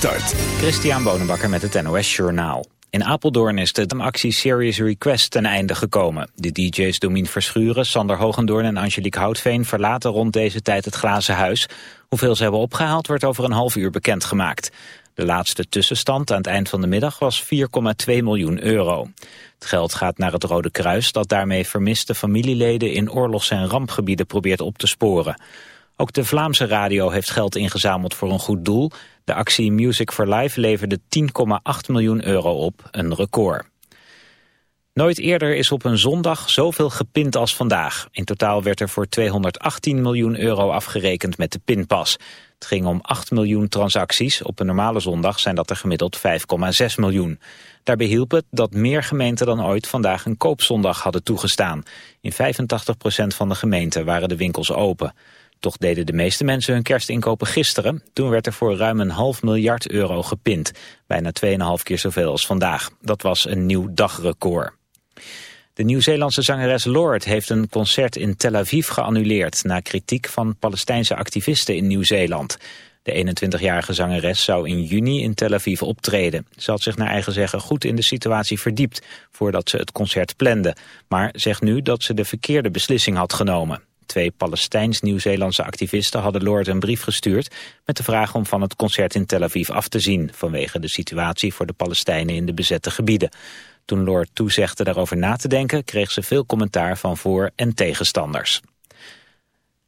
start. Christian Bonenbakker met het NOS Journaal. In Apeldoorn is de actie Serious Request ten einde gekomen. De DJ's Domien Verschuren, Sander Hogendoorn en Angelique Houtveen verlaten rond deze tijd het glazen huis. Hoeveel ze hebben opgehaald wordt over een half uur bekendgemaakt. De laatste tussenstand aan het eind van de middag was 4,2 miljoen euro. Het geld gaat naar het Rode Kruis dat daarmee vermiste familieleden in oorlogs- en rampgebieden probeert op te sporen. Ook de Vlaamse radio heeft geld ingezameld voor een goed doel. De actie Music for Life leverde 10,8 miljoen euro op, een record. Nooit eerder is op een zondag zoveel gepind als vandaag. In totaal werd er voor 218 miljoen euro afgerekend met de pinpas. Het ging om 8 miljoen transacties. Op een normale zondag zijn dat er gemiddeld 5,6 miljoen. Daarbij hielp het dat meer gemeenten dan ooit vandaag een koopzondag hadden toegestaan. In 85% van de gemeenten waren de winkels open. Toch deden de meeste mensen hun kerstinkopen gisteren. Toen werd er voor ruim een half miljard euro gepind. Bijna 2,5 keer zoveel als vandaag. Dat was een nieuw dagrecord. De Nieuw-Zeelandse zangeres Lord heeft een concert in Tel Aviv geannuleerd... na kritiek van Palestijnse activisten in Nieuw-Zeeland. De 21-jarige zangeres zou in juni in Tel Aviv optreden. Ze had zich naar eigen zeggen goed in de situatie verdiept... voordat ze het concert plande. Maar zegt nu dat ze de verkeerde beslissing had genomen. Twee Palestijns-Nieuw-Zeelandse activisten hadden Lord een brief gestuurd... met de vraag om van het concert in Tel Aviv af te zien... vanwege de situatie voor de Palestijnen in de bezette gebieden. Toen Lord toezegde daarover na te denken... kreeg ze veel commentaar van voor- en tegenstanders.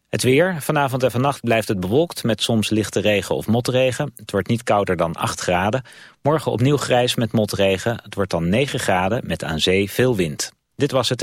Het weer. Vanavond en vannacht blijft het bewolkt met soms lichte regen of motregen. Het wordt niet kouder dan 8 graden. Morgen opnieuw grijs met motregen. Het wordt dan 9 graden met aan zee veel wind. Dit was het.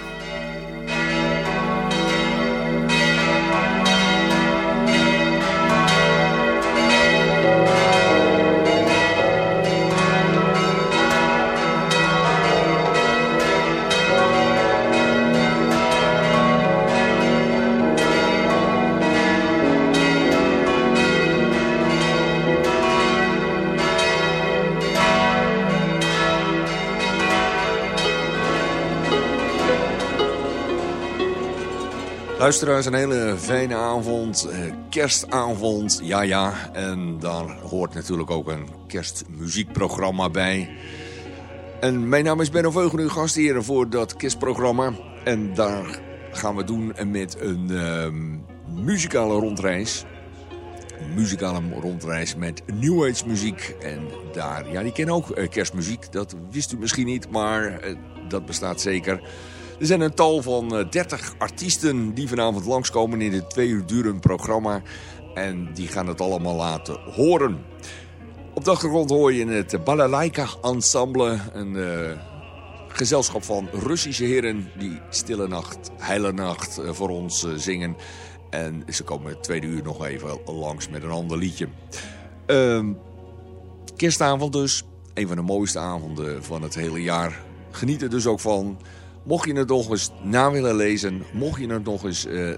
Luisteraars, een hele fijne avond, eh, kerstavond, ja ja. En daar hoort natuurlijk ook een kerstmuziekprogramma bij. En mijn naam is Benno Veugen, uw gastheer voor dat kerstprogramma. En daar gaan we doen met een ehm, muzikale rondreis. Een muzikale rondreis met New Age muziek. En daar, ja, die kennen ook eh, kerstmuziek. Dat wist u misschien niet, maar eh, dat bestaat zeker... Er zijn een tal van 30 eh, artiesten die vanavond langskomen in dit twee uur durend programma. En die gaan het allemaal laten horen. Op de achtergrond hoor je het Balalaika Ensemble. Een uh, gezelschap van Russische heren die Stille Nacht, Heile Nacht uh, voor ons zingen. En ze komen het tweede uur nog even langs met een ander liedje. Ehm, kerstavond dus. Een van de mooiste avonden van het hele jaar. Geniet er dus ook van. Mocht je het nog eens na willen lezen, mocht je het nog eens uh,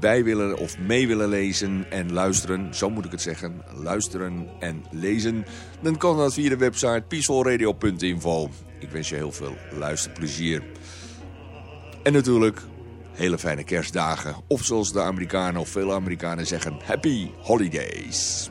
bij willen of mee willen lezen en luisteren, zo moet ik het zeggen, luisteren en lezen, dan kan dat via de website peacefulradio.info. Ik wens je heel veel luisterplezier. En natuurlijk hele fijne kerstdagen. Of zoals de Amerikanen of veel Amerikanen zeggen, happy holidays.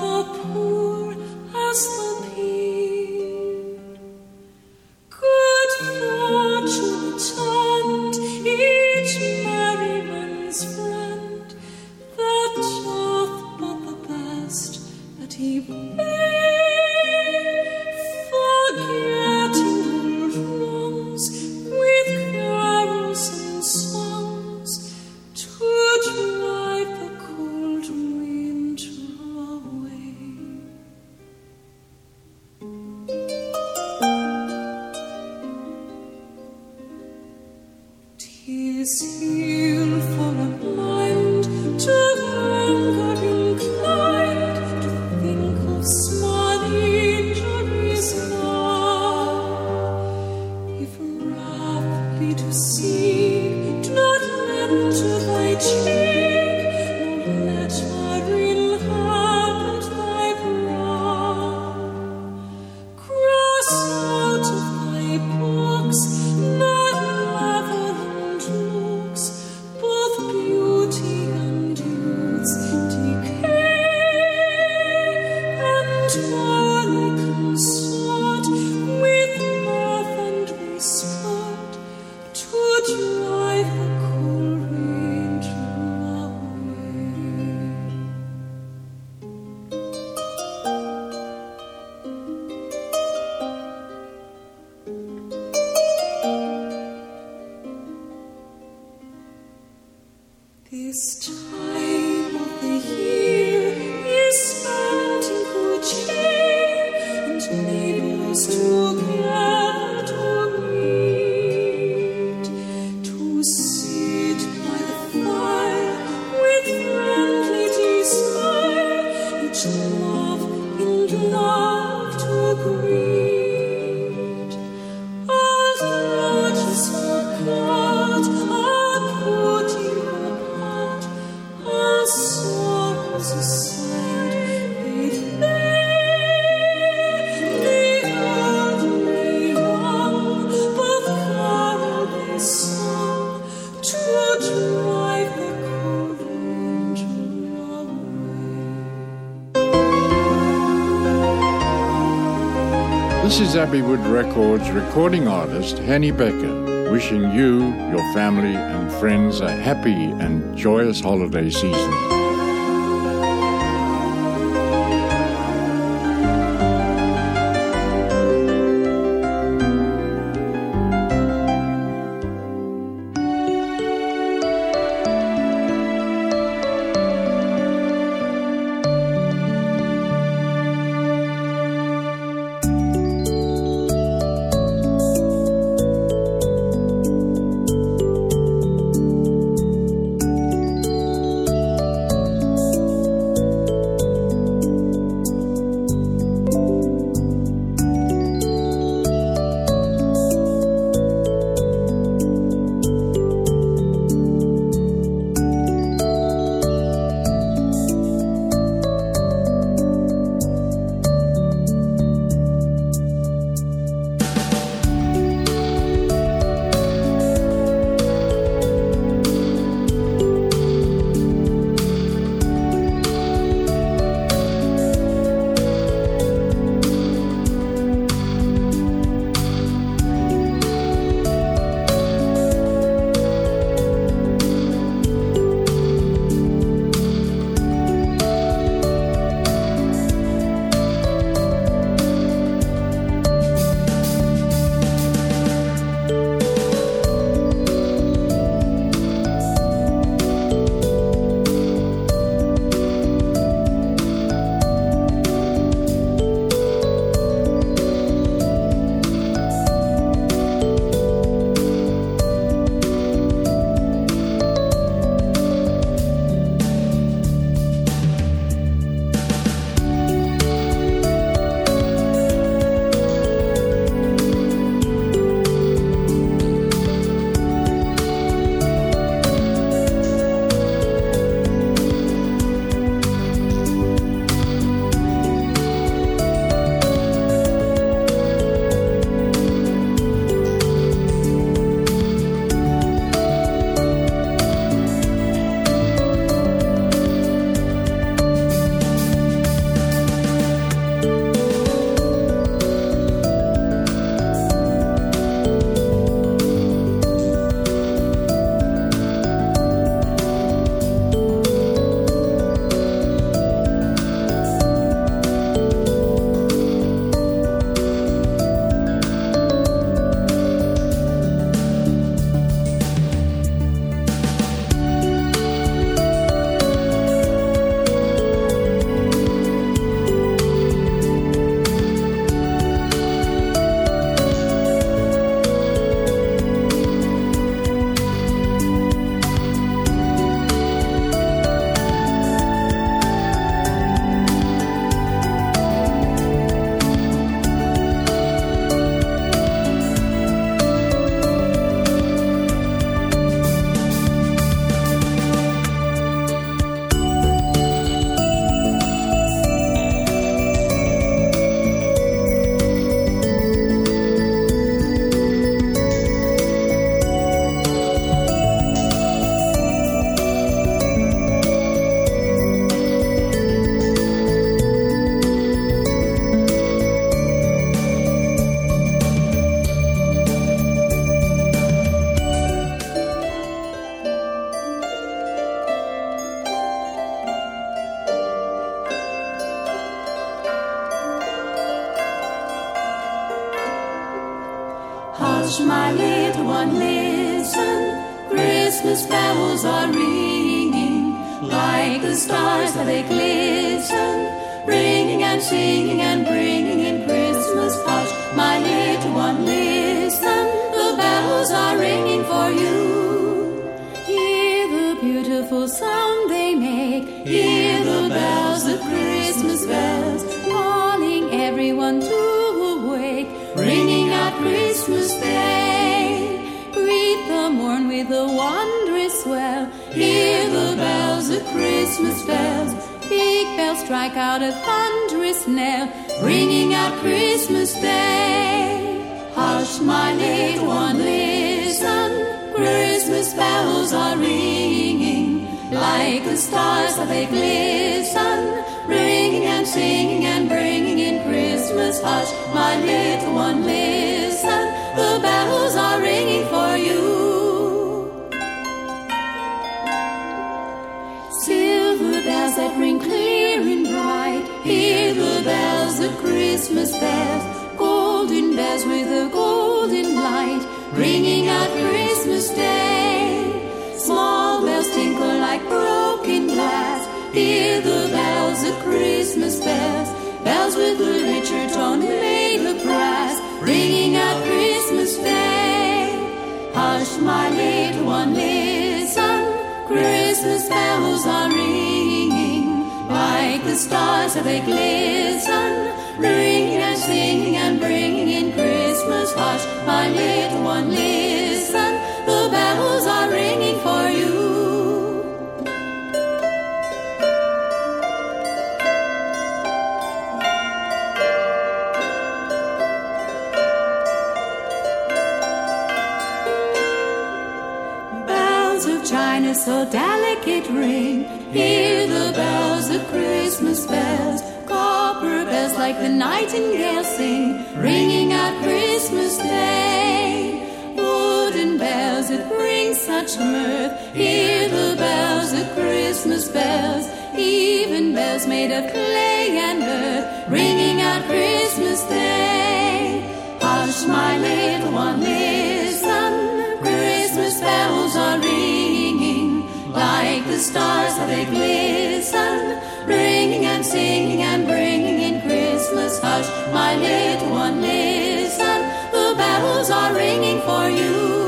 我不 is Abbeywood Records recording artist Henny Becker, wishing you, your family, and friends a happy and joyous holiday season. And singing and bringing in Christmas. Hush, my little one, listen. The bells are ringing for you. Silver bells that ring clear and bright. Hear the bells, the Christmas bells. Golden bells with a golden light. Ringing out Christmas Day. Small bells tinkle like broken glass. Hear the bells. Bells with a richer tone made of brass. Ringing out Christmas Day. Hush, my little one, listen. Christmas bells are ringing like the stars that they glisten, ringing and singing and bringing in Christmas. Hush, my little one, listen. So delicate ring. Hear the bells, the Christmas bells. Copper bells like the nightingale sing, ringing out Christmas Day. Wooden bells that bring such mirth. Hear the bells, the Christmas bells. Even bells made of clay and earth, ringing out Christmas Day. Hush, my little one, listen. Stars that they glisten, ringing and singing and bringing in Christmas. Hush, my little one, listen. The bells are ringing for you.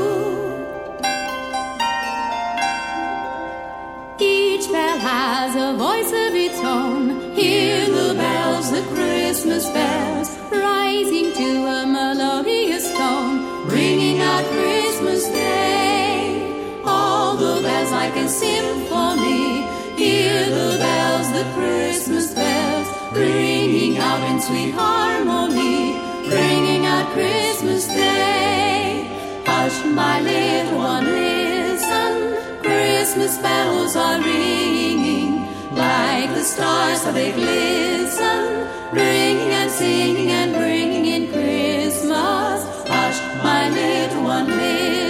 Each bell has a voice of its own. Hear the bells, the Christmas bells, rising to a symphony. Hear the bells, the Christmas bells, ringing out in sweet harmony, ringing out Christmas Day. Hush, my little one, listen. Christmas bells are ringing like the stars that they glisten, ringing and singing and bringing in Christmas. Hush, my little one, listen.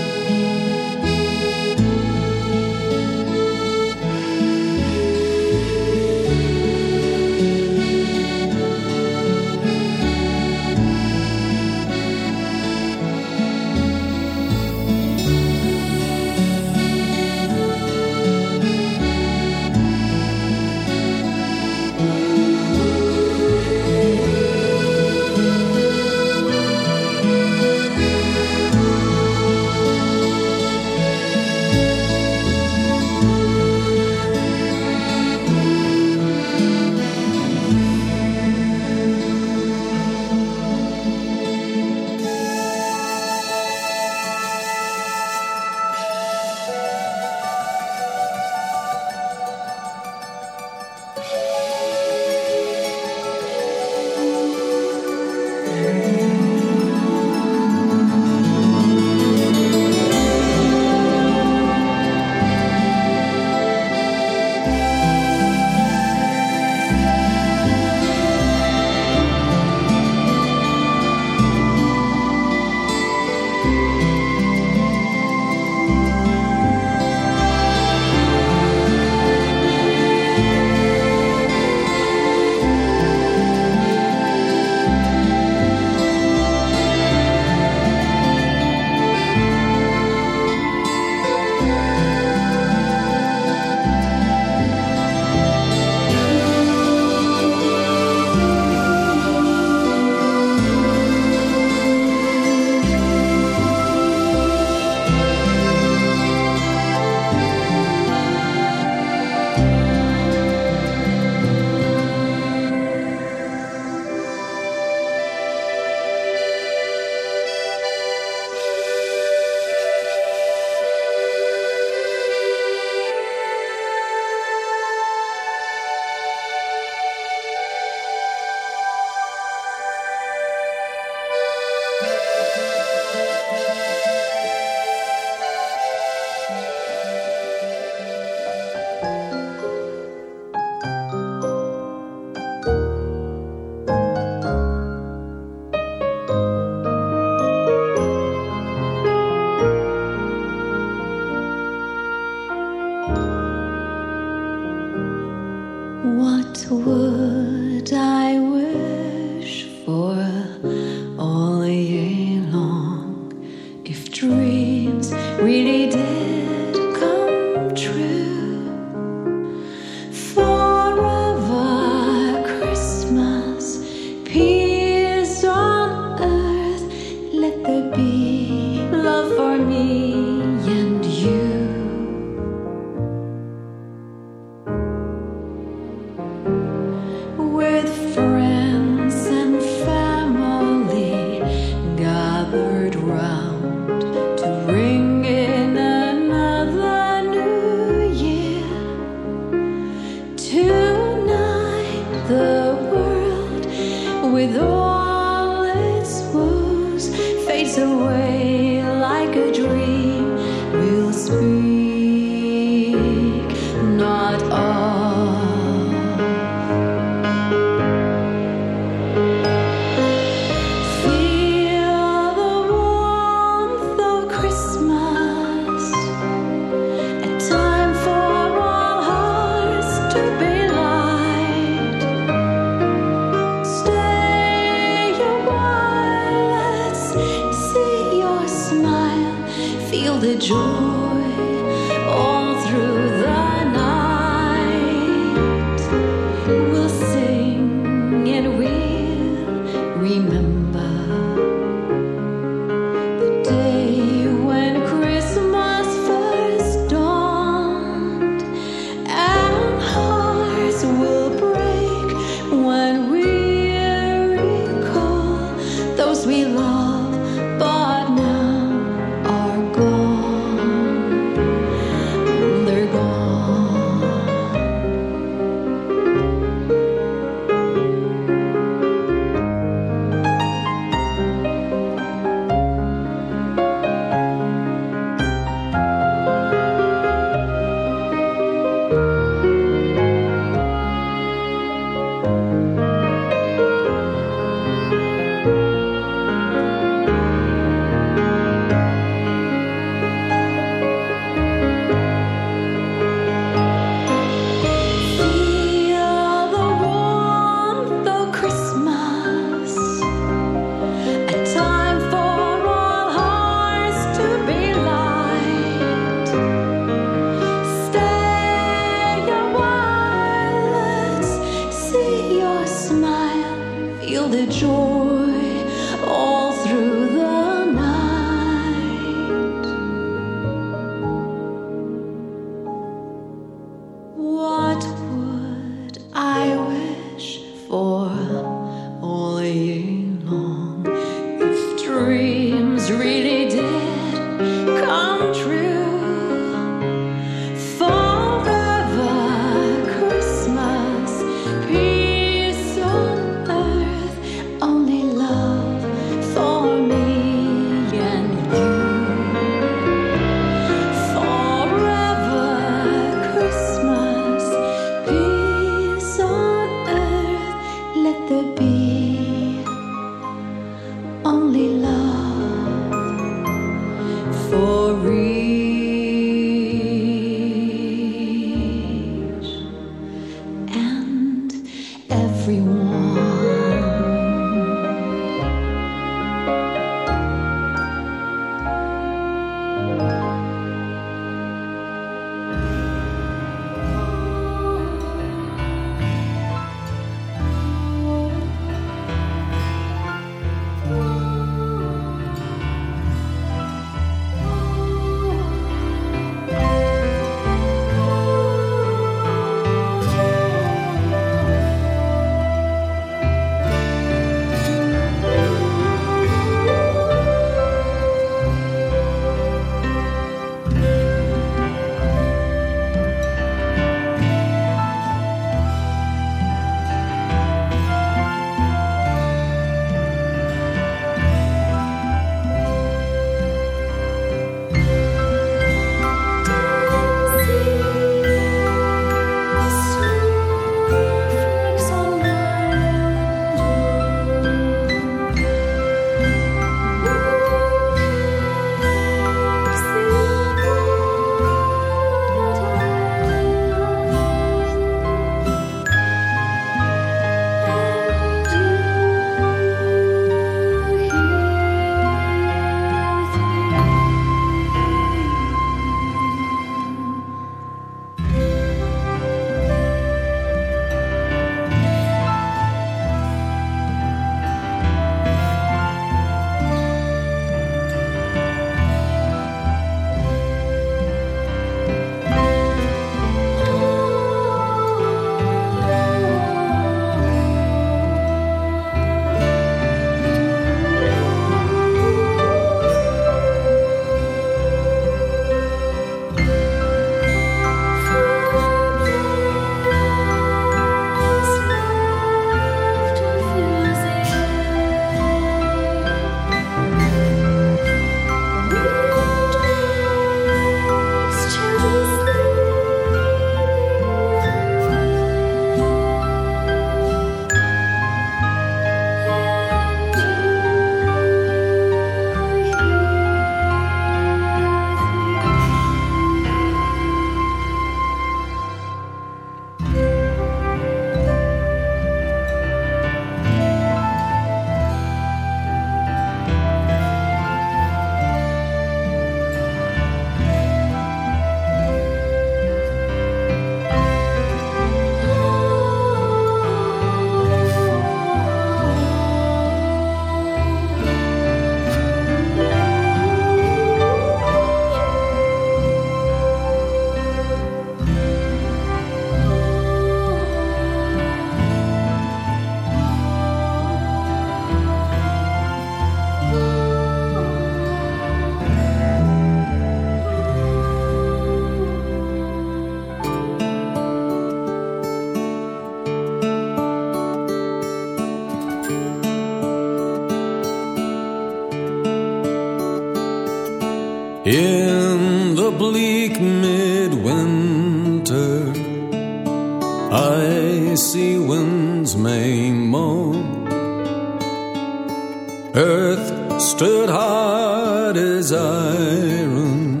Earth stood hard as iron,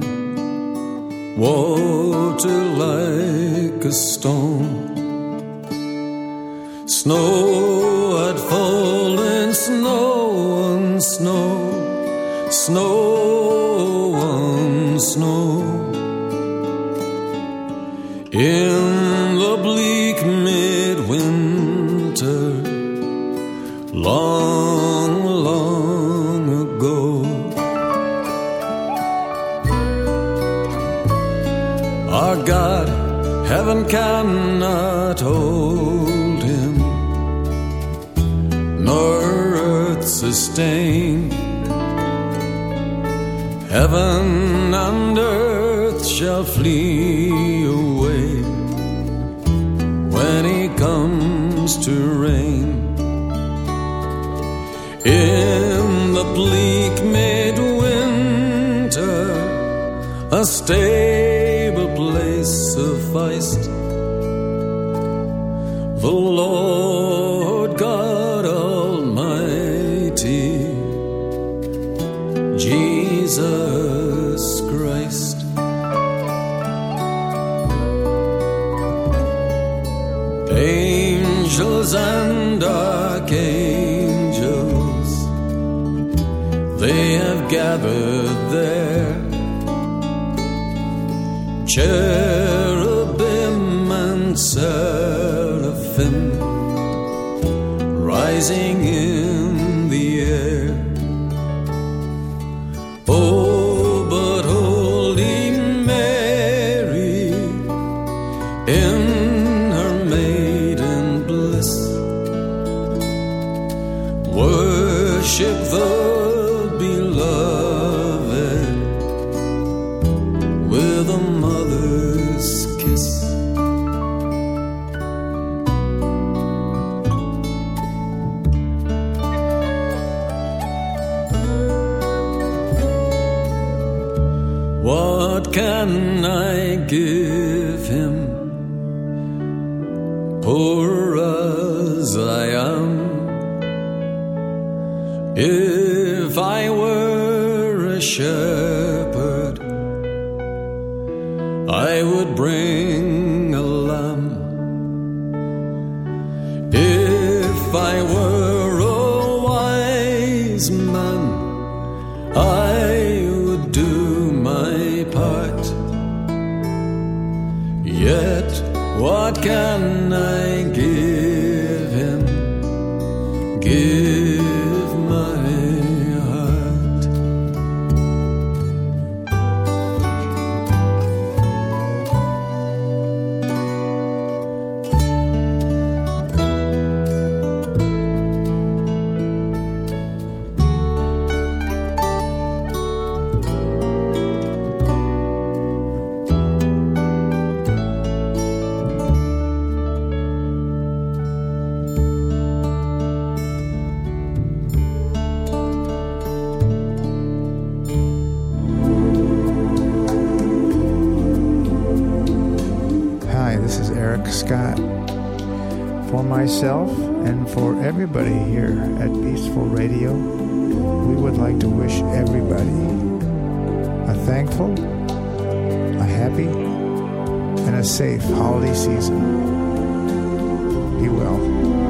water like a stone. Snow had fallen, snow on snow, snow on snow. In heaven cannot hold him, nor earth sustain. Heaven and earth shall flee away when he comes to reign. In the bleak midwinter, a stable place sufficed. The Lord God Almighty, Jesus Christ. Angels and archangels, they have gathered there. Cherubim rising at Peaceful Radio, we would like to wish everybody a thankful, a happy, and a safe holiday season. Be well.